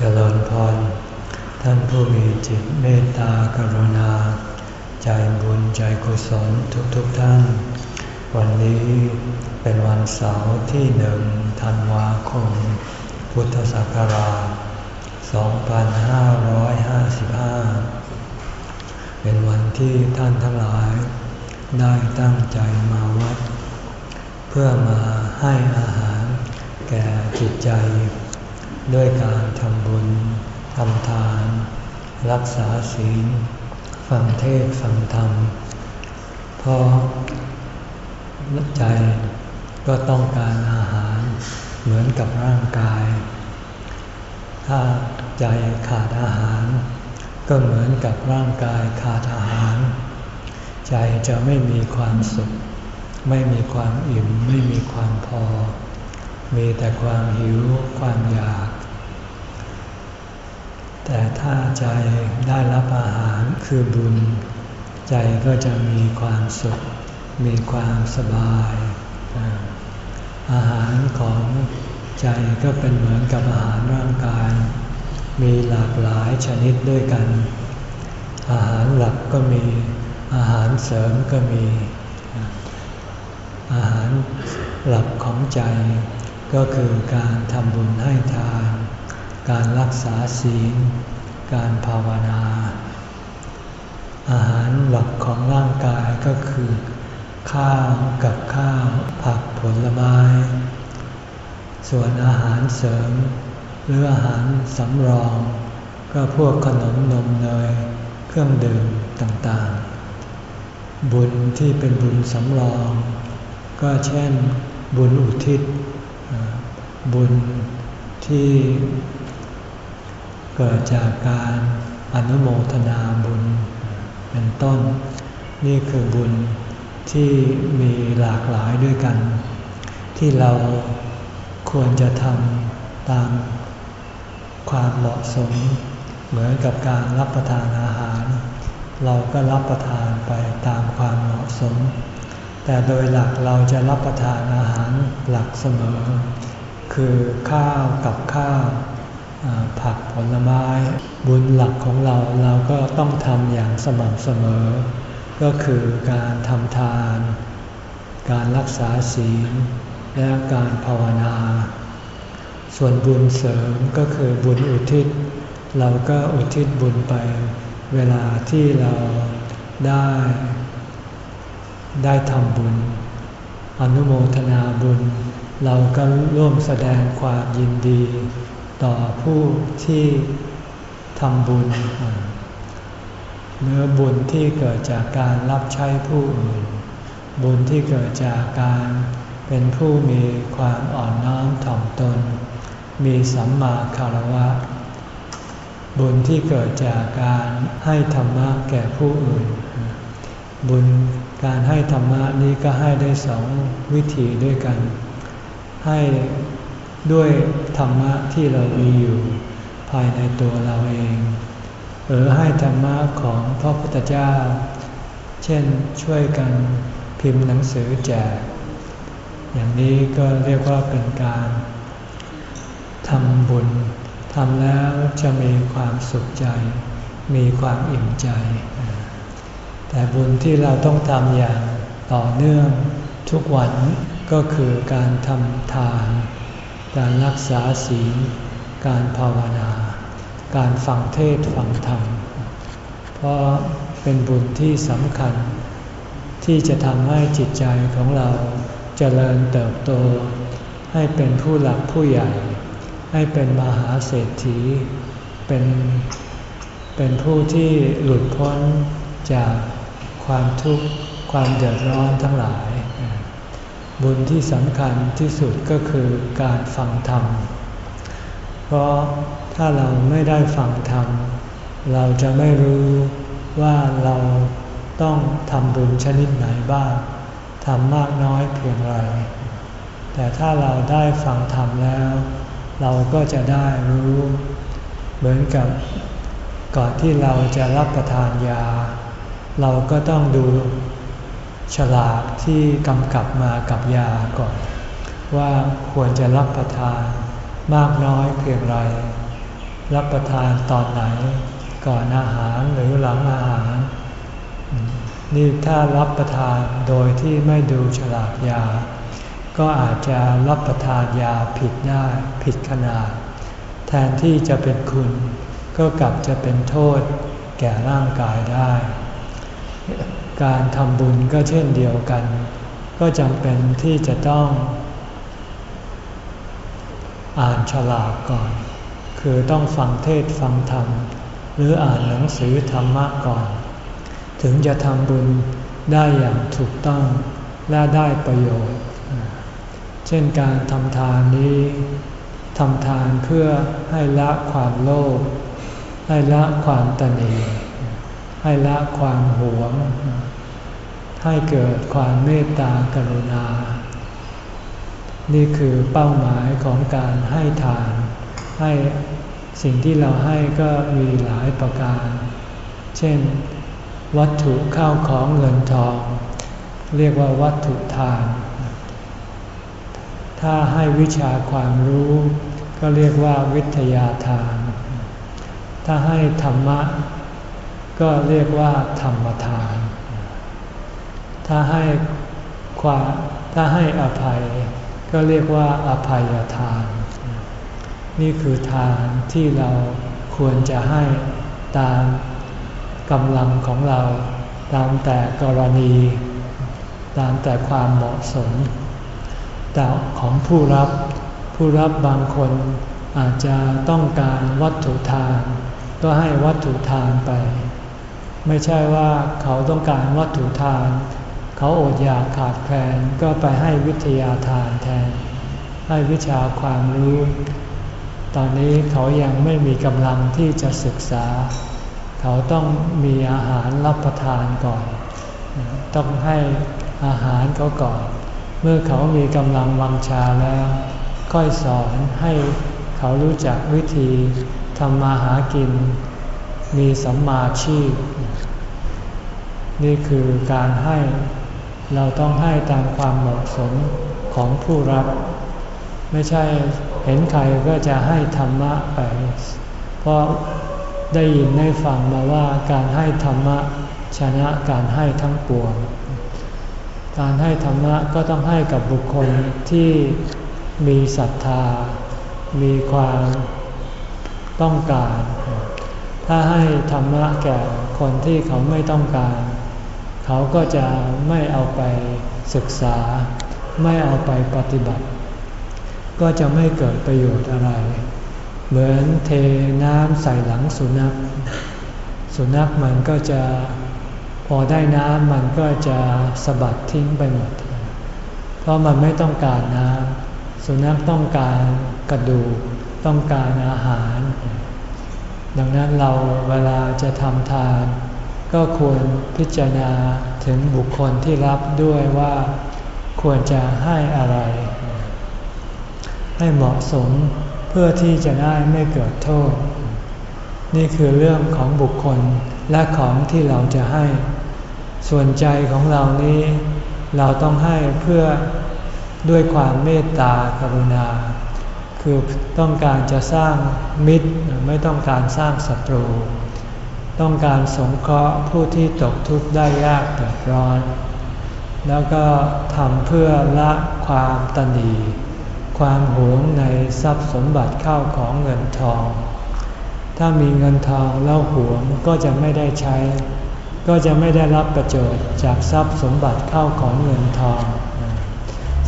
เจริญพร ท่านผู้มีจิตเมตตากรุณา ใจบุญใจกุศลทุกๆทท่าน วันนี้เป็นวันเสาร์ที่หนึ่งธันวาคม พุทธศักราช 2555 เป็นวันที่ท่านทั้งหลาย ได้ตั้งใจมาวัด เพื่อมาให้อาหารแก่จิตใจ ด้วยการทำบุญทำทาน รักษาศีล ฟังเทศฟังธรรม เพราะใจก็ต้องการอาหารเหมือนกับร่างกาย ถ้าใจขาดอาหาร ก็เหมือนกับร่างกายขาดอาหาร ใจจะไม่มีความสุข ไม่มีความอิ่ม ไม่มีความพอ มีแต่ความหิวความอยาก แต่ถ้าใจได้รับอาหารคือบุญ ใจก็จะมีความสุข มีความสบาย อาหารของใจก็เป็นเหมือนกับอาหารร่างกาย มีหลากหลายชนิดด้วยกัน อาหารหลักก็มีอาหารเสริมก็มี อาหารหลักของใจก็คือการทำบุญให้ทาน การรักษาศีล การภาวนา อาหารหลักของร่างกายก็คือ ข้าวกับข้าวผักผลไม้ ส่วนอาหารเสริม หรืออาหารสำรอง ก็พวกขนมนมเนยเครื่องดื่มต่างๆ บุญที่เป็นบุญสำรอง ก็เช่นบุญอุทิศบุญที่ เกิดจากการอนุโมทนาบุญ เป็นต้น นี่คือบุญที่มีหลากหลายด้วยกัน ที่เราควรจะทำตามความเหมาะสม เหมือนกับการรับประทานอาหาร เราก็รับประทานไปตามความเหมาะสม แต่โดยหลักเราจะรับประทานอาหารหลักเสมอ คือข้าวกับข้าว ผักผลไม้ บุญหลักของเราเราก็ต้องทำอย่างสม่ำเสมอ ก็คือการทำทาน การรักษาศีล และการภาวนา ส่วนบุญเสริมก็คือบุญอุทิศ เราก็อุทิศบุญไป เวลาที่เราได้ ได้ทำบุญ อนุโมทนาบุญ เราก็ร่วมแสดงความยินดี ต่อผู้ที่ทำบุญเนื้อบุญที่เกิดจากการรับใช้ผู้อื่น บุญที่เกิดจากการเป็นผู้มีความอ่อนน้อมถ่อมตน มีสัมมาคารวะ บุญที่เกิดจากการให้ธรรมะแก่ผู้อื่น บุญการให้ธรรมะนี้ก็ให้ได้สองวิธีด้วยกัน ให้ ด้วยธรรมะที่เรามีอยู่ภายในตัวเราเองหรือให้ธรรมะของพระพุทธเจ้า เช่นช่วยกันพิมพ์หนังสือแจก อย่างนี้ก็เรียกว่าเป็นการทำบุญทำแล้วจะมีความสุขใจ มีความอิ่มใจ แต่บุญที่เราต้องทำอย่างต่อเนื่องทุกวันก็คือการทำทาน การรักษาศีล การภาวนา การฟังเทศฟังธรรม เพราะเป็นบุญที่สำคัญ ที่จะทำให้จิตใจของเราจเจริญเติบโต ให้เป็นผู้หลักผู้ใหญ่ ให้เป็นมหาเศรษฐี เป็นเป็นผู้ที่หลุดพ้นจากความทุกข์ความเดือดร้อนทั้งหลาย บุญที่สำคัญที่สุดก็คือการฟังธรรม เพราะถ้าเราไม่ได้ฟังธรรม เราจะไม่รู้ว่าเราต้องทำบุญชนิดไหนบ้างทำมากน้อยเพียงไร แต่ถ้าเราได้ฟังธรรมแล้ว เราก็จะได้รู้ เหมือนกับก่อนที่เราจะรับประทานยา เราก็ต้องดู ฉลากที่กำกับมากับยาก่อน ว่าควรจะรับประทานมากน้อยเพียงไร รับประทานตอนไหน ก่อนอาหารหรือหลังอาหาร นี่ถ้ารับประทานโดยที่ไม่ดูฉลากยา ก็อาจจะรับประทานยาผิดได้ผิดขนาด แทนที่จะเป็นคุณ ก็กลับจะเป็นโทษแก่ร่างกายได้ การทำบุญก็เช่นเดียวกัน ก็จำเป็นที่จะต้อง อ่านฉลากก่อน คือต้องฟังเทศฟังธรรม หรืออ่านหนังสือธรรมะก่อน ถึงจะทำบุญได้อย่างถูกต้องและได้ประโยชน์ เช่นการทำทานนี้ทำทานเพื่อให้ละความโลภให้ละความตนี ให้ละความหวง ให้เกิดความเมตตากรุณา นี่คือเป้าหมายของการให้ทาน ให้สิ่งที่เราให้ก็มีหลายประการ เช่น วัตถุข้าวของเงินทอง เรียกว่าวัตถุทาน ถ้าให้วิชาความรู้ก็เรียกว่าวิทยาทาน ถ้าให้ธรรมะ ก็เรียกว่าธรรมทาน ถ้าให้ความถ้าให้อภัย ก็เรียกว่าอภัยทาน นี่คือทานที่เราควรจะให้ตามกำลังของเรา ตามแต่กรณี ตามแต่ความเหมาะสมแต่ของผู้รับผู้รับบางคนอาจจะต้องการวัตถุทาน ก็ให้วัตถุทานไป ไม่ใช่ว่าเขาต้องการวัตถุทาน เขาอดอยากขาดแคลนก็ไปให้วิทยาทานแทน ให้วิชาความรู้ ตอนนี้เขายังไม่มีกำลังที่จะศึกษา เขาต้องมีอาหารรับประทานก่อน ต้องให้อาหารเขาก่อน เมื่อเขามีกำลังวังชาแล้ว ค่อยสอนให้เขารู้จักวิธีทำมาหากิน มีสัมมาชีพ นี่คือการให้เราต้องให้ตามความเหมาะสมของผู้รับ ไม่ใช่เห็นใครก็จะให้ธรรมะไป เพราะได้ยินได้ฟังมาว่าการให้ธรรมะชนะการให้ทั้งปวง การให้ธรรมะก็ต้องให้กับบุคคลที่มีศรัทธา มีความต้องการ ถ้าให้ธรรมะแก่คนที่เขาไม่ต้องการ เขาก็จะไม่เอาไปศึกษา ไม่เอาไปปฏิบัติ ก็จะไม่เกิดประโยชน์อะไร เหมือนเทน้ำใส่หลังสุนัข สุนัขมันก็จะพอได้น้ำมันก็จะสะบัดทิ้งไปหมด เพราะมันไม่ต้องการน้ำสุนัขต้องการกระดูกต้องการอาหาร ดังนั้นเราเวลาจะทำทาน ก็ควรพิจารณาถึงบุคคลที่รับด้วยว่าควรจะให้อะไร ให้เหมาะสมเพื่อที่จะได้ไม่เกิดโทษ นี่คือเรื่องของบุคคลและของที่เราจะให้ ส่วนใจของเรานี้ เราต้องให้เพื่อด้วยความเมตตากรุณา คือต้องการจะสร้างมิตรไม่ต้องการสร้างศัตรู ต้องการสงเคราะห์ผู้ที่ตกทุกข์ได้ยากเดือดร้อน แล้วก็ทำเพื่อละความตนี ความหวงในทรัพย์สมบัติเข้าของเงินทอง ถ้ามีเงินทองแล้วหวงก็จะไม่ได้ใช้ ก็จะไม่ได้รับประโยชน์จากทรัพย์สมบัติเข้าของเงินทอง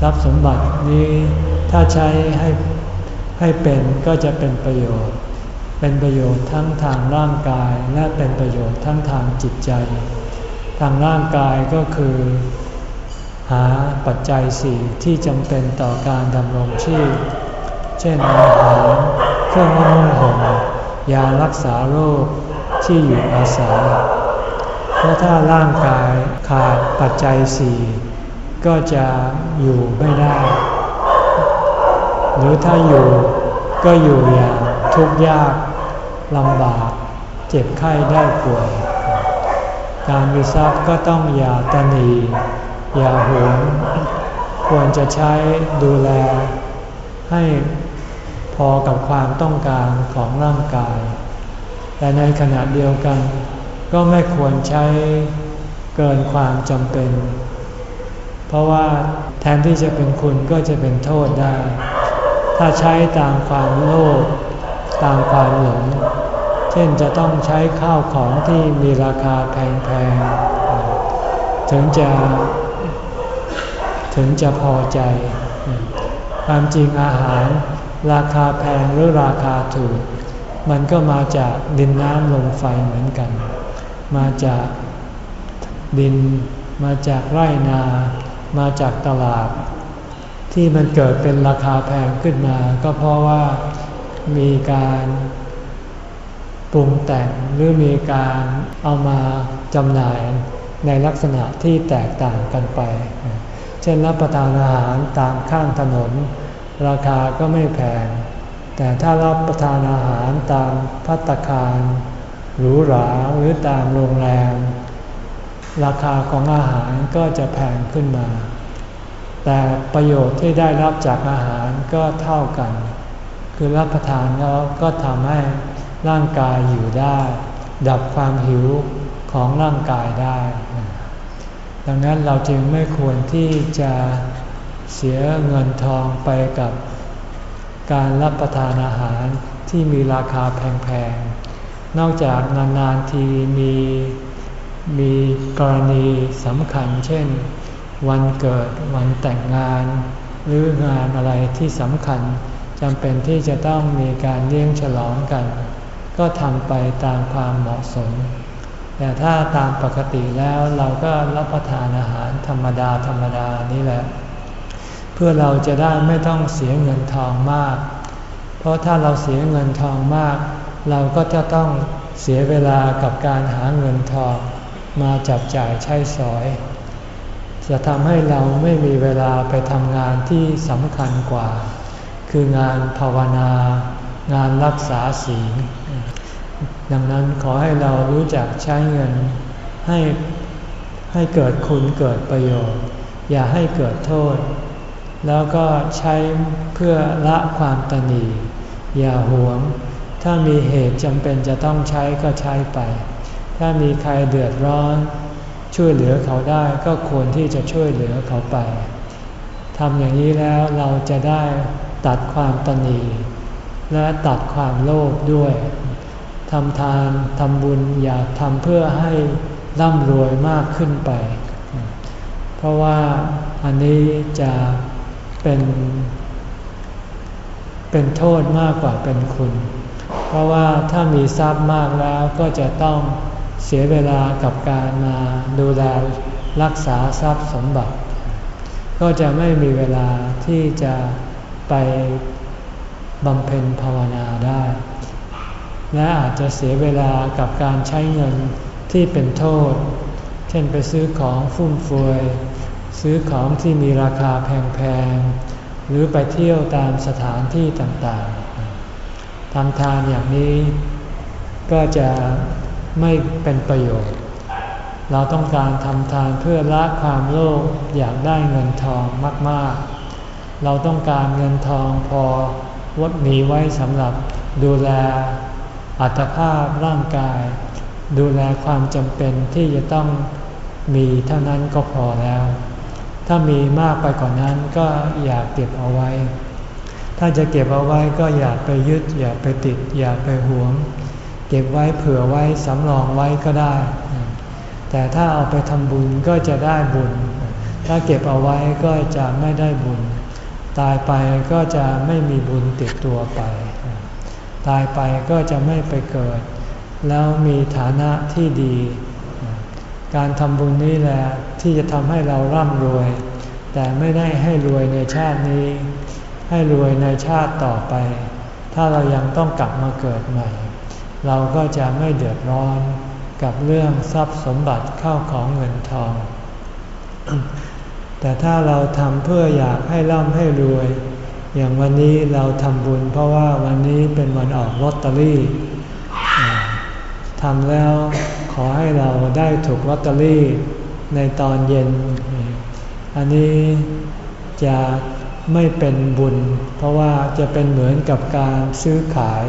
ทรัพย์สมบัตินี้ถ้าใช้ให้ ให้เป็นก็จะเป็นประโยชน์ เป็นประโยชน์ทั้งทางร่างกายและเป็นประโยชน์ทั้งทางจิตใจ ทางร่างกายก็คือ หาปัจจัยสี่ที่จำเป็นต่อการดำรงชีพ เช่นอาหารเครื่องนุ่งห่มยารักษาโรคที่อยู่อาศัยเพราะถ้าร่างกายขาดปัจจัยสี่ก็จะอยู่ไม่ได้ หรือถ้าอยู่ก็อยู่อย่างทุกข์ยากลำบาก เจ็บไข้ได้ป่วย การมีทรัพย์ก็ต้องอย่าตนี อย่าหวง ควรจะใช้ดูแล ให้พอกับความต้องการของร่างกาย แต่ในขณะเดียวกัน ก็ไม่ควรใช้เกินความจำเป็น เพราะว่าแทนที่จะเป็นคุณก็จะเป็นโทษได้ ถ้าใช้ตามความโลภตามความหลง เช่นจะต้องใช้ข้าวของที่มีราคาแพงๆ ถึงจะถึงจะพอใจ ความจริงอาหารราคาแพงหรือราคาถูก มันก็มาจากดินน้ำลมไฟเหมือนกัน มาจากดิน มาจากไร่นา มาจากตลาด ที่มันเกิดเป็นราคาแพงขึ้นมา ก็เพราะว่ามีการปรุงแต่งหรือมีการเอามาจำหน่ายในลักษณะที่แตกต่างกันไป เช่นรับประทานอาหารตามข้างถนน ราคาก็ไม่แพง แต่ถ้ารับประทานอาหารตามพัตคารหรูหราหรือตามโรงแรม ราคาของอาหารก็จะแพงขึ้นมา แต่ประโยชน์ที่ได้รับจากอาหารก็เท่ากัน คือรับประทานแล้วก็ทำให้ร่างกายอยู่ได้ ดับความหิวของร่างกายได้ ดังนั้นเราจึงไม่ควรที่จะเสียเงินทองไปกับการรับประทานอาหารที่มีราคาแพงๆ นอกจากนานๆทีมีมีกรณีสำคัญเช่น วันเกิดวันแต่งงาน หรืองานอะไรที่สำคัญจำเป็นที่จะต้องมีการเลี้ยงฉลองกัน ก็ทำไปตามความเหมาะสม แต่ถ้าตามปกติแล้วเราก็รับประทานอาหารธรรมดาธรรมดานี่แหละ เพื่อเราจะได้ไม่ต้องเสียเงินทองมาก เพราะถ้าเราเสียเงินทองมาก เราก็จะต้องเสียเวลากับการหาเงินทองมาจับจ่ายใช้สอย จะทำให้เราไม่มีเวลาไปทำงานที่สำคัญกว่า คืองานภาวนา งานรักษาศีล ดังนั้นขอให้เรารู้จักใช้เงินให้ให้เกิดคุณเกิดประโยชน์ อย่าให้เกิดโทษ แล้วก็ใช้เพื่อละความตนีอย่าหวง ถ้ามีเหตุจำเป็นจะต้องใช้ก็ใช้ไป ถ้ามีใครเดือดร้อน ช่วยเหลือเขาได้ก็ควรที่จะช่วยเหลือเขาไปทำอย่างนี้แล้วเราจะได้ตัดความตนีและตัดความโลภด้วยทำทานทำบุญอย่าทำเพื่อให้ร่ำรวยมากขึ้นไป เพราะว่าอันนี้จะเป็น เป็นโทษมากกว่าเป็นคุณ เพราะว่าถ้ามีทรัพย์มากแล้วก็จะต้อง เสียเวลากับการมาดูแลรักษาทรัพย์สมบัติ ก็จะไม่มีเวลาที่จะไปบำเพ็ญภาวนาได้ และอาจจะเสียเวลากับการใช้เงินที่เป็นโทษ เช่นไปซื้อของฟุ่มเฟือย ซื้อของที่มีราคาแพงๆ หรือไปเที่ยวตามสถานที่ต่างๆทำทานอย่างนี้ก็จะ ไม่เป็นประโยชน์ เราต้องการทำทานเพื่อละความโลภอยากได้เงินทองมากๆ เราต้องการเงินทองพอวัดมีไว้สำหรับดูแลอัตภาพร่างกาย ดูแลความจำเป็นที่จะต้องมีเท่านั้นก็พอแล้ว ถ้ามีมากไปกว่านนั้นก็อย่าเก็บเอาไว้ ถ้าจะเก็บเอาไว้ก็อย่าไปยึดอย่าไปติด อย่าไปหวง เก็บไว้เผื่อไว้สำรองไว้ก็ได้ แต่ถ้าเอาไปทำบุญก็จะได้บุญ ถ้าเก็บเอาไว้ก็จะไม่ได้บุญ ตายไปก็จะไม่มีบุญติดตัวไป ตายไปก็จะไม่ไปเกิด แล้วมีฐานะที่ดี การทำบุญนี้แหละที่จะทำให้เราร่ำรวย แต่ไม่ได้ให้รวยในชาตินี้ ให้รวยในชาติต่อไป ถ้าเรายังต้องกลับมาเกิดใหม่ เราก็จะไม่เดือดร้อนกับเรื่องทรัพย์สมบัติเข้าของเงินทอง แต่ถ้าเราทำเพื่ออยากให้ร่ำให้รวย อย่างวันนี้เราทำบุญเพราะว่าวันนี้เป็นวันออกลอตเตอรี่ทำแล้วขอให้เราได้ถูกลอตเตอรี่ในตอนเย็น อันนี้จะไม่เป็นบุญ เพราะว่าจะเป็นเหมือนกับการซื้อขาย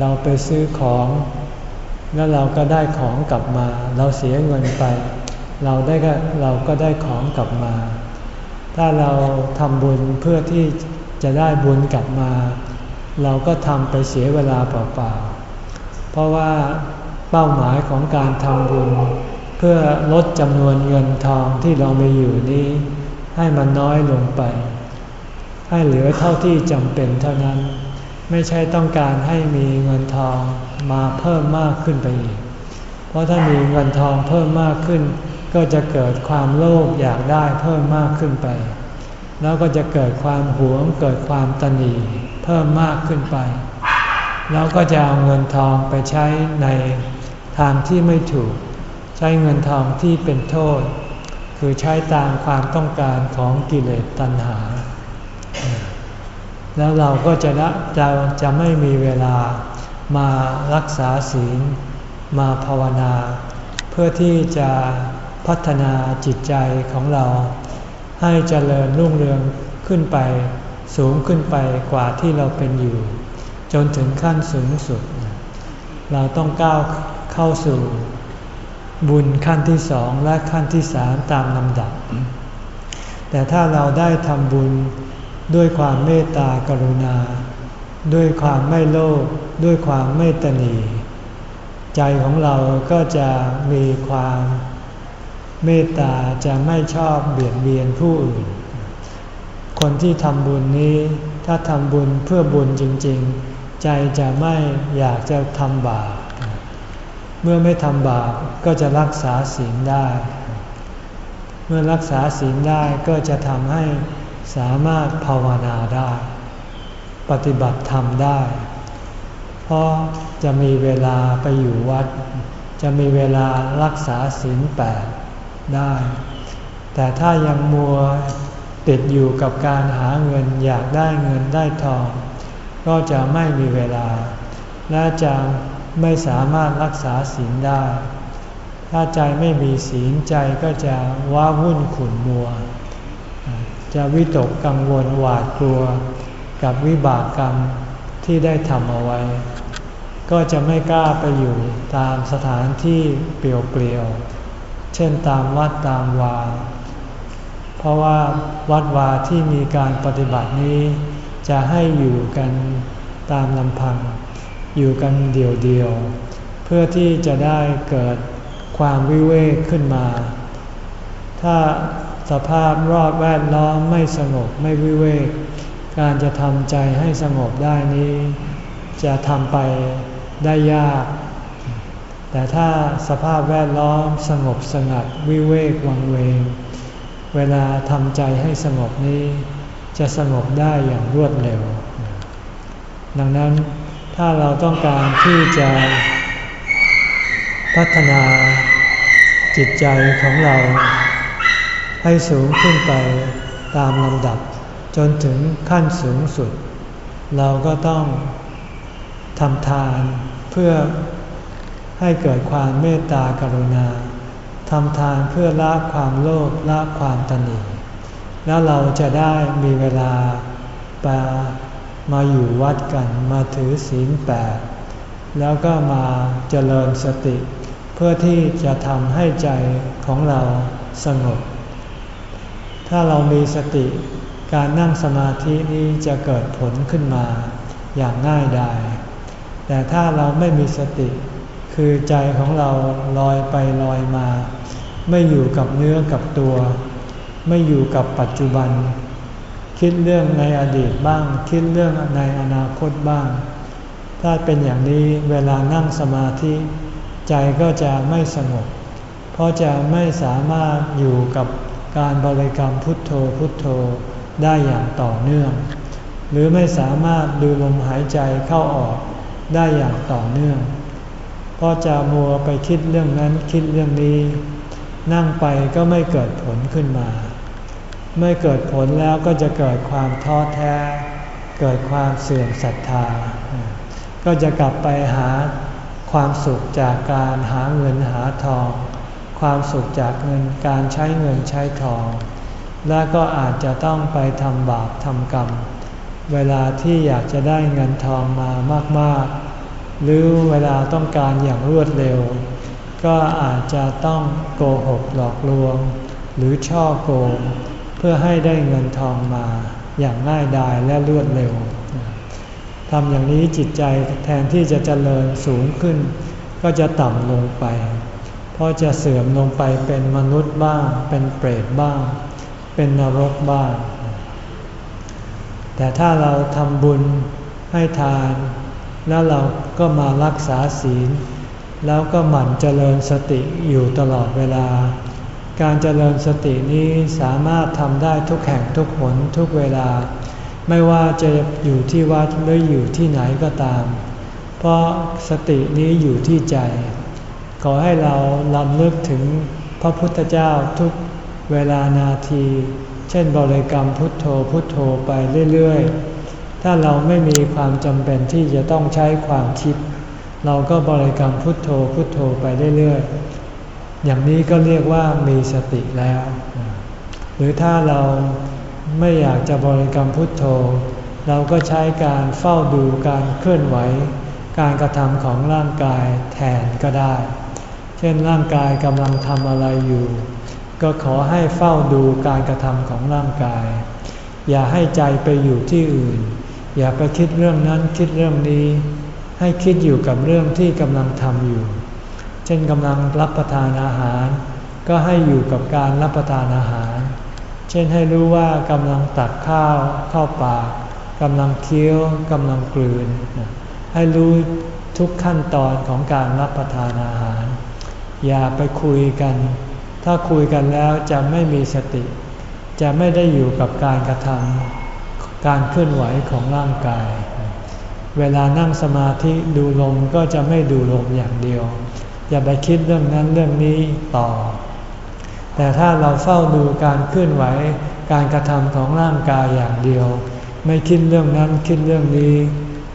เราไปซื้อของ แล้วเราก็ได้ของกลับมา เราเสียเงินไป เราได้ก็เราก็ได้ของกลับมา ถ้าเราทำบุญเพื่อที่จะได้บุญกลับมา เราก็ทำไปเสียเวลาเปล่าๆ เพราะว่าเป้าหมายของการทำบุญ เพื่อลดจำนวนเงินทองที่เรามีอยู่นี้ ให้มันน้อยลงไป ให้เหลือเท่าที่จำเป็นเท่านั้น ไม่ใช่ต้องการให้มีเงินทองมาเพิ่มมากขึ้นไปอีก เพราะถ้ามีเงินทองเพิ่มมากขึ้น ก็จะเกิดความโลภอยากได้เพิ่มมากขึ้นไป แล้วก็จะเกิดความหวงเกิดความตนีเพิ่มมากขึ้นไป แล้วก็จะเอาเงินทองไปใช้ในทางที่ไม่ถูก ใช้เงินทองที่เป็นโทษ คือใช้ตามความต้องการของกิเลสตัณหา แล้วเราก็จะจะจะไม่มีเวลามารักษาศีล มาภาวนา เพื่อที่จะพัฒนาจิตใจของเรา ให้เจริญรุ่งเรืองขึ้นไป สูงขึ้นไปกว่าที่เราเป็นอยู่ จนถึงขั้นสูงสุด เราต้องก้าวเข้าสู่บุญขั้นที่สองและขั้นที่สามตามลำดับ แต่ถ้าเราได้ทำบุญ ด้วยความเมตตากรุณา ด้วยความไม่โลภด้วยความไม่ตนีใจของเราก็จะมีความเมตตาจะไม่ชอบเบียดเบียนผู้อื่น คนที่ทำบุญนี้ ถ้าทำบุญเพื่อบุญจริง ๆ ใจจะไม่อยากจะทำบาป เมื่อไม่ทำบาปก็จะรักษาศีลได้ เมื่อรักษาศีลได้ก็จะทำให้ สามารถภาวนาได้ ปฏิบัติธรรมได้ เพราะจะมีเวลาไปอยู่วัด จะมีเวลารักษาศีลแปดได้ แต่ถ้ายังมัวติดอยู่กับการหาเงินอยากได้เงินได้ทอง ก็จะไม่มีเวลา และจะไม่สามารถรักษาศีลได้ ถ้าใจไม่มีศีลใจก็จะว้าวุ่นขุ่นมัว จะวิตกกังวลหวาดกลัว กับวิบากกรรมที่ได้ทำเอาไว้ ก็จะไม่กล้าไปอยู่ตามสถานที่เปลี่ยวๆ เช่นตามวัดตามวา เพราะว่าวัดวาที่มีการปฏิบัตินี้ จะให้อยู่กันตามลำพัง อยู่กันเดียวๆ เพื่อที่จะได้เกิดความวิเวกขึ้นมา ถ้า สภาพรอบแวดล้อมไม่สงบไม่วิเวก การจะทำใจให้สงบได้นี้ จะทำไปได้ยาก แต่ถ้าสภาพแวดล้อมสงบสงัดวิเวกวังเวง เวลาทำใจให้สงบนี้ จะสงบได้อย่างรวดเร็ว ดังนั้นถ้าเราต้องการที่จะพัฒนาจิตใจของเรา ให้สูงขึ้นไปตามลำดับ จนถึงขั้นสูงสุด เราก็ต้องทำทานเพื่อให้เกิดความเมตตากรุณาทำทานเพื่อละความโลภละความตนีแล้วเราจะได้มีเวลาไปมาอยู่วัดกันมาถือศีลแปดแล้วก็มาเจริญสติ เพื่อที่จะทำให้ใจของเราสงบ ถ้าเรามีสติการนั่งสมาธินี้จะเกิดผลขึ้นมาอย่างง่ายดาย แต่ถ้าเราไม่มีสติ คือใจของเราลอยไปลอยมา ไม่อยู่กับเนื้อกับตัว ไม่อยู่กับปัจจุบัน คิดเรื่องในอดีตบ้าง คิดเรื่องในอนาคตบ้าง ถ้าเป็นอย่างนี้เวลานั่งสมาธิ ใจก็จะไม่สงบ เพราะจะไม่สามารถอยู่กับ การบริกรรมพุทโธพุทโธได้อย่างต่อเนื่อง หรือไม่สามารถดูลมหายใจเข้าออกได้อย่างต่อเนื่อง เพราะจะมัวไปคิดเรื่องนั้นคิดเรื่องนี้ นั่งไปก็ไม่เกิดผลขึ้นมาเมื่อเกิดผลแล้วก็จะเกิดความท้อแท้ เกิดความเสื่อมศรัทธา ก็จะกลับไปหาความสุขจากการหาเงินหาทอง ความสุขจากเงินการใช้เงินใช้ทอง และก็อาจจะต้องไปทำบาปทำกรรม เวลาที่อยากจะได้เงินทองมามากๆ หรือเวลาต้องการอย่างรวดเร็ว ก็อาจจะต้องโกหกหลอกลวง หรือช่อโกง เพื่อให้ได้เงินทองมาอย่างง่ายดายและรวดเร็วทำอย่างนี้จิตใจแทนที่จะเจริญสูงขึ้น ก็จะต่ำลงไป เพราะจะเสื่อมลงไปเป็นมนุษย์บ้าง เป็นเปรตบ้าง เป็นนรกบ้าง แต่ถ้าเราทำบุญให้ทาน แล้วเราก็มารักษาศีล แล้วก็หมั่นเจริญสติอยู่ตลอดเวลา การเจริญสตินี้สามารถทำได้ทุกแห่งทุกหนทุกเวลา ไม่ว่าจะอยู่ที่วัดหรืออยู่ที่ไหนก็ตาม เพราะสตินี้อยู่ที่ใจ ขอให้เราลำลึกถึงพระพุทธเจ้าทุกเวลานาที เช่นบริกรรมพุทโธพุทโธไปเรื่อยๆ ถ้าเราไม่มีความจำเป็นที่จะต้องใช้ความคิด เราก็บริกรรมพุทโธพุทโธไปเรื่อยๆ อย่างนี้ก็เรียกว่ามีสติแล้ว หรือถ้าเราไม่อยากจะบริกรรมพุทโธ เราก็ใช้การเฝ้าดูการเคลื่อนไหว การกระทำของร่างกายแทนก็ได้ ช่นร่างกายกำลังทำอะไรอยู่ ก็ขอให้เฝ้าดูการกระทำของร่างกาย อย่าให้ใจไปอยู่ที่อื่น อย่าไปคิดเรื่องนั้นคิดเรื่องนี้ ให้คิดอยู่กับเรื่องที่กำลังทำอยู่ เช่นกำลังรับประทานอาหาร ก็ให้อยู่กับการรับประทานอาหาร เช่นให้รู้ว่ากำลังตักข้าวเข้าปากกำลังเคี้ยวกำลังกลืน ให้รู้ทุกขั้นตอนของการรับประทานอาหาร อย่าไปคุยกัน ถ้าคุยกันแล้วจะไม่มีสติ จะไม่ได้อยู่กับการกระทำการเคลื่อนไหวของร่างกาย เวลานั่งสมาธิดูลมก็จะไม่ดูลมอย่างเดียว อย่าไปคิดเรื่องนั้นเรื่องนี้ต่อ แต่ถ้าเราเฝ้าดูการเคลื่อนไหว การกระทำของร่างกายอย่างเดียว ไม่คิดเรื่องนั้นคิดเรื่องนี้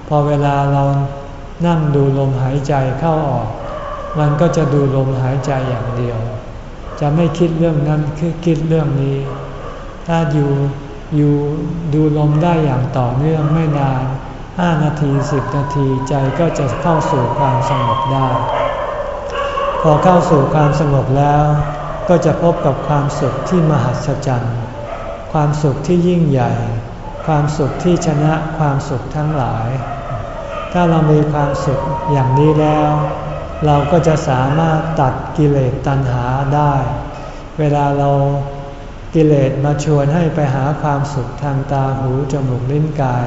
พอเวลาเรานั่งดูลมหายใจเข้าออก มันก็จะดูลมหายใจอย่างเดียว จะไม่คิดเรื่องนั้นคือคิดเรื่องนี้ ถ้าอยู่อยู่ดูลมได้อย่างต่อเนื่องไม่นานห้านาทีสิบนาทีใจก็จะเข้าสู่ความสงบได้ พอเข้าสู่ความสงบแล้ว ก็จะพบกับความสุขที่มหัศจรรย์ ความสุขที่ยิ่งใหญ่ ความสุขที่ชนะความสุขทั้งหลาย ถ้าเรามีความสุขอย่างนี้แล้ว เราก็จะสามารถตัดกิเลสตัณหาได้ เวลาเรากิเลสมาชวนให้ไปหาความสุขทางตาหูจมูกลิ้นกาย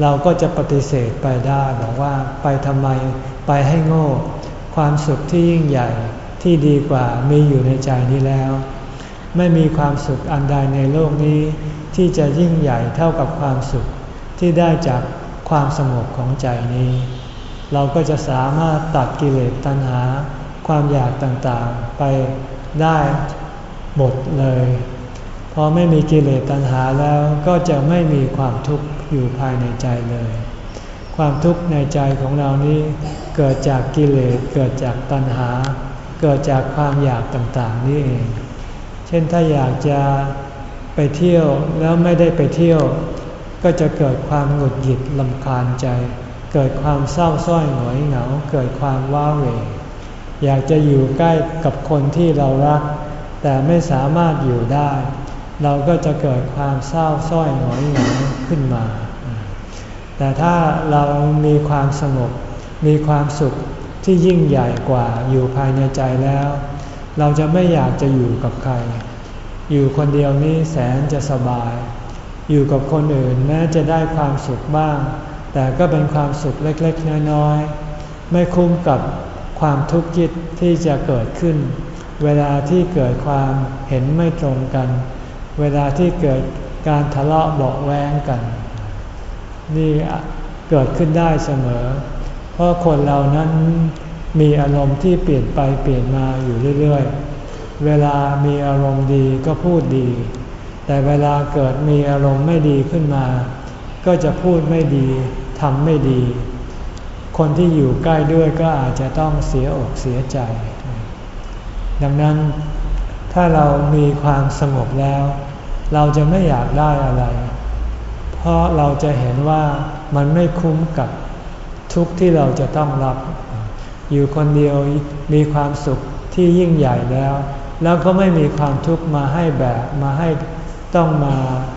เราก็จะปฏิเสธไปได้บอกว่าไปทำไมไปให้โง่ ความสุขที่ยิ่งใหญ่ที่ดีกว่ามีอยู่ในใจนี้แล้ว ไม่มีความสุขอันใดในโลกนี้ ที่จะยิ่งใหญ่เท่ากับความสุขที่ได้จากความสงบของใจนี้ เราก็จะสามารถตัดกิเลสตัณหา ความอยากต่างๆ ไปได้หมดเลย พอไม่มีกิเลสตัณหาแล้วก็จะไม่มีความทุกข์อยู่ภายในใจเลย ความทุกข์ในใจของเรานี้เกิดจากกิเลสเกิดจากตัณหา เกิดจากความอยากต่างๆนี่เอง เช่นถ้าอยากจะไปเที่ยวแล้วไม่ได้ไปเที่ยว ก็จะเกิดความหงุดหงิดลำคาญใจ เกิดความเศร้าส้อยหงอยเหงา เกิดความว้าเหวอยากจะอยู่ใกล้กับคนที่เรารัก แต่ไม่สามารถอยู่ได้ เราก็จะเกิดความเศร้าส้อยหงอยเหงาขึ้นมา แต่ถ้าเรามีความสงบ มีความสุขที่ยิ่งใหญ่กว่าอยู่ภายในใจแล้ว เราจะไม่อยากจะอยู่กับใคร อยู่คนเดียวนี้แสนจะสบาย อยู่กับคนอื่นแม้จะได้ความสุขบ้าง แต่ก็เป็นความสุขเล็กๆ น้อยๆ ไม่คุ้มกับความทุกข์จิตที่จะเกิดขึ้น เวลาที่เกิดความเห็นไม่ตรงกัน เวลาที่เกิดการทะเลาะเบาแวงกัน นี่เกิดขึ้นได้เสมอ เพราะคนเรานั้นมีอารมณ์ที่เปลี่ยนไปเปลี่ยนมาอยู่เรื่อยๆ เวลามีอารมณ์ดีก็พูดดี แต่เวลาเกิดมีอารมณ์ไม่ดีขึ้นมา ก็จะพูดไม่ดี ทำไม่ดี คนที่อยู่ใกล้ด้วยก็อาจจะต้องเสียอกเสียใจ ดังนั้นถ้าเรามีความสงบแล้ว เราจะไม่อยากได้อะไร เพราะเราจะเห็นว่ามันไม่คุ้มกับทุกข์ที่เราจะต้องรับ อยู่คนเดียวมีความสุขที่ยิ่งใหญ่แล้ว แล้วก็ไม่มีความทุกข์มาให้แบกมาให้ต้องมา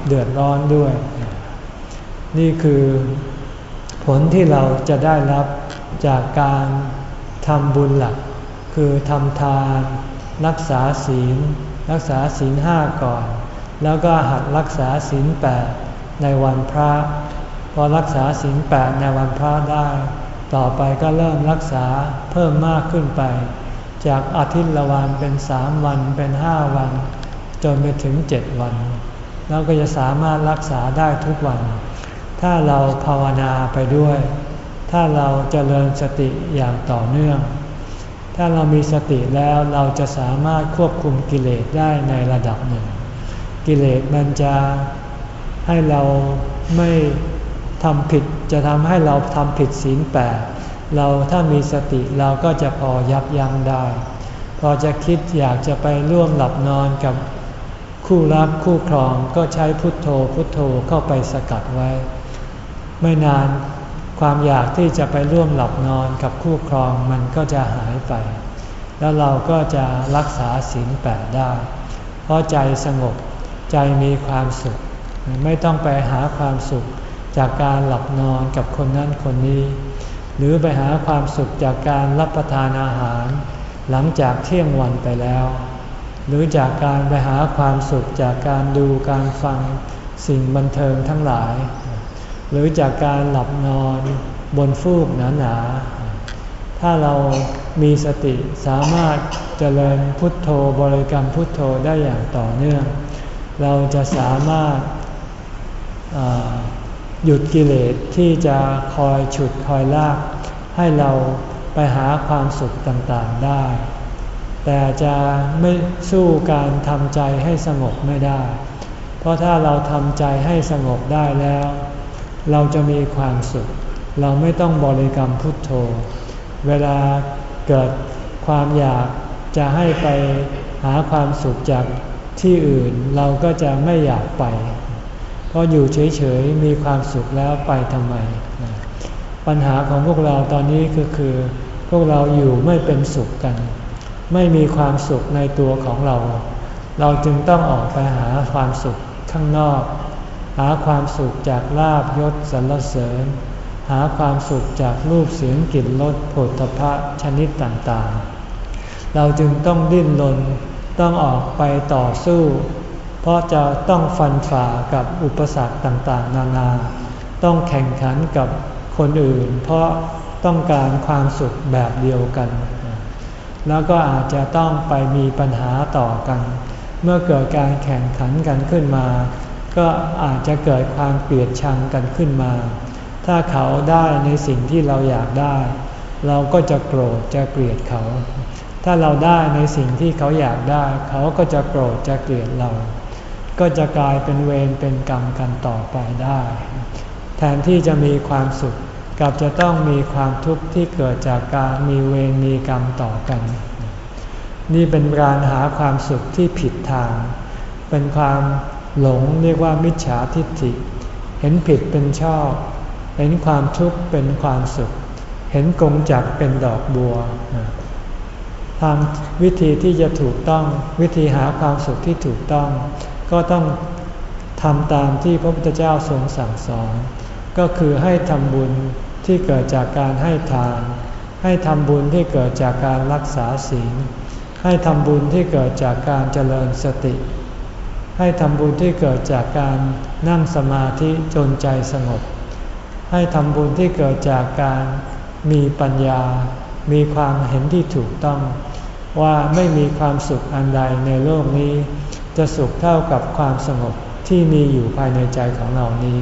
เดือดร้อนด้วย นี่คือ ผลที่เราจะได้รับจากการทำบุญหลัก คือทำทาน รักษาศีล รักษาศีลห้าก่อน แล้วก็หัดรักษาศีลแปดในวันพระ พอรักษาศีลแปดในวันพระได้ ต่อไปก็เริ่มรักษาเพิ่มมากขึ้นไป จากอาทิตย์ละวันเป็นสามวันเป็นห้าวัน จนไปถึงเจ็ดวันเราก็จะสามารถรักษาได้ทุกวัน ถ้าเราภาวนาไปด้วย ถ้าเราจเจริญสติอย่างต่อเนื่อง ถ้าเรามีสติแล้วเราจะสามารถควบคุมกิเลสได้ในระดับหนึ่ง กิเลสมันจะให้เราไม่ทำผิด จะทำให้เราทำผิดศีลแปดเราถ้ามีสติเราก็จะพอยับยั้งได้ พอจะคิดอยากจะไปร่วมหลับนอนกับคู่รักคู่ครองก็ใช้พุทโธพุทโธเข้าไปสกัดไว้ ไม่นานความอยากที่จะไปร่วมหลับนอนกับคู่ครองมันก็จะหายไป แล้วเราก็จะรักษาศีลแปดได้ เพราะใจสงบใจมีความสุข ไม่ต้องไปหาความสุขจากการหลับนอนกับคนนั้นคนนี้ หรือไปหาความสุขจากการรับประทานอาหาร หลังจากเที่ยงวันไปแล้ว หรือจากการไปหาความสุขจากการดูการฟังสิ่งบันเทิงทั้งหลาย หรือจากการหลับนอนบนฟูกหนาๆ ถ้าเรามีสติสามารถเจริญพุทโธบริกรรมพุทโธได้อย่างต่อเนื่อง เราจะสามารถหยุดกิเลสที่จะคอยฉุดคอยลาก ให้เราไปหาความสุขต่างๆได้ แต่จะไม่สู้การทำใจให้สงบไม่ได้ เพราะถ้าเราทำใจให้สงบได้แล้ว เราจะมีความสุข เราไม่ต้องบริกรรมพุทโธ เวลาเกิดความอยากจะให้ไปหาความสุขจากที่อื่นเราก็จะไม่อยากไป เพราะอยู่เฉยๆมีความสุขแล้วไปทำไม ปัญหาของพวกเราตอนนี้ก็คือ พวกเราอยู่ไม่เป็นสุขกัน ไม่มีความสุขในตัวของเรา เราจึงต้องออกไปหาความสุขข้างนอก หาความสุขจากลาบยศสรรเสริญ หาความสุขจากรูปเสียงกลิ่นรสผลพระชนิดต่างๆ เราจึงต้องดิ้นรนต้องออกไปต่อสู้ เพราะจะต้องฟันฝ่ากับอุปสรรคต่างๆ นานา ต้องแข่งขันกับคนอื่น เพราะต้องการความสุขแบบเดียวกัน แล้วก็อาจจะต้องไปมีปัญหาต่อกัน เมื่อเกิดการแข่งขันกันขึ้นมา ก็อาจจะเกิดความเกลียดชังกันขึ้นมา ถ้าเขาได้ในสิ่งที่เราอยากได้ เราก็จะโกรธจะเกลียดเขา ถ้าเราได้ในสิ่งที่เขาอยากได้ เขาก็จะโกรธจะเกลียดเรา ก็จะกลายเป็นเวรเป็นกรรมกันต่อไปได้ แทนที่จะมีความสุขกับจะต้องมีความทุกข์ที่เกิดจากการมีเวรมีกรรมต่อกัน นี่เป็นการหาความสุขที่ผิดทาง เป็นความ หลงเรียกว่ามิจฉาทิฏฐิ เห็นผิดเป็นชอบ เห็นความทุกข์เป็นความสุข เห็นกงจักเป็นดอกบัว ทางวิธีที่จะถูกต้องวิธีหาความสุขที่ถูกต้อง ก็ต้องทำตามที่พระพุทธเจ้าทรงสั่งสอน ก็คือให้ทำบุญที่เกิดจากการให้ทาน ให้ทำบุญที่เกิดจากการรักษาศีล ให้ทำบุญที่เกิดจากการเจริญสติ ให้ทำบุญที่เกิดจากการนั่งสมาธิจนใจสงบ ให้ทำบุญที่เกิดจากการมีปัญญา มีความเห็นที่ถูกต้อง ว่าไม่มีความสุขอันใดในโลกนี้ จะสุขเท่ากับความสงบที่มีอยู่ภายในใจของเรานี้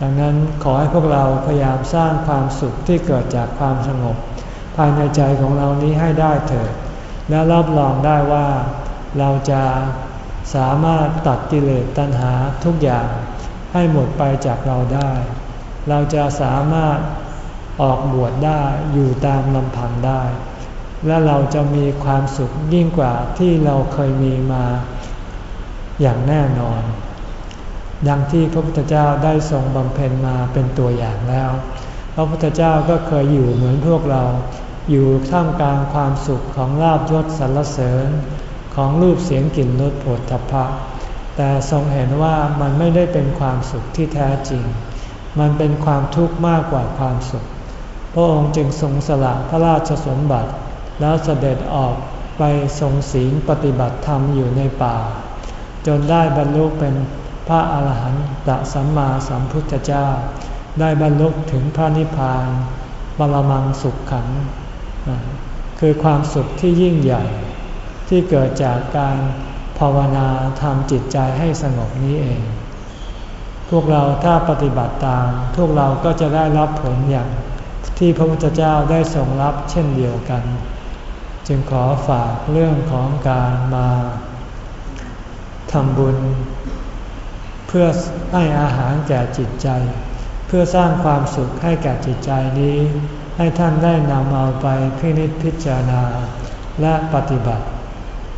ดังนั้นขอให้พวกเราพยายามสร้างความสุขที่เกิดจากความสงบ ภายในใจของเรานี้ให้ได้เถิด และรับรองได้ว่าเราจะ สามารถตัดกิเลสตัณหาทุกอย่างให้หมดไปจากเราได้ เราจะสามารถออกบวชได้อยู่ตามลำพังได้ และเราจะมีความสุขยิ่งกว่าที่เราเคยมีมาอย่างแน่นอน ดังที่พระพุทธเจ้าได้ทรงบำเพ็ญมาเป็นตัวอย่างแล้ว พระพุทธเจ้าก็เคยอยู่เหมือนพวกเรา อยู่ท่ามกลางความสุขของลาบยศสรรเสริญ ของรูปเสียงกลิ่นรสผลทพะ แต่ทรงเห็นว่ามันไม่ได้เป็นความสุขที่แท้จริง มันเป็นความทุกข์มากกว่าความสุข พระองค์จึงทรงสละพระราชสมบัติ แล้วเสด็จออกไปทรงศีลปฏิบัติธรรมอยู่ในป่า จนได้บรรลุเป็นพระอาหารหันตสัมมาสัมพุทธเจ้า ได้บรรลุถึงพระนิพพานบรมังสุขขัง คือความสุขที่ยิ่งใหญ่ ที่เกิดจากการภาวนาทำจิตใจให้สงบนี้เอง พวกเราถ้าปฏิบัติตาม พวกเราก็จะได้รับผลอย่างที่พระพุทธเจ้าได้ทรงรับเช่นเดียวกัน จึงขอฝากเรื่องของการมาทำบุญ เพื่อให้อาหารแก่จิตใจ เพื่อสร้างความสุขให้แก่จิตใจนี้ ให้ท่านได้นำเอาไปพินิจพิจารณาและปฏิบัติ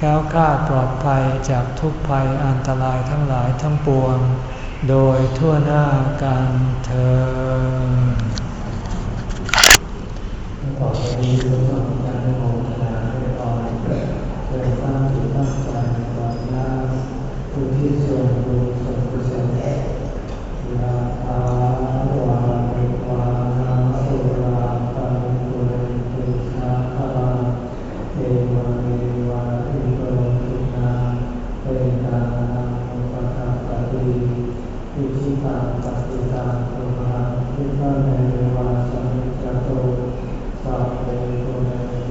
แค้วคลาดปลอดภัยจากทุกภัยอันตรายทั้งหลายทั้งปวง โดยทั่วหน้ากันเธอต่อไปนี้ทุกคนการโมทนาให้พรเกิดตั้งจิตตั้งใจก่อนหน้าผู้ที่ทรง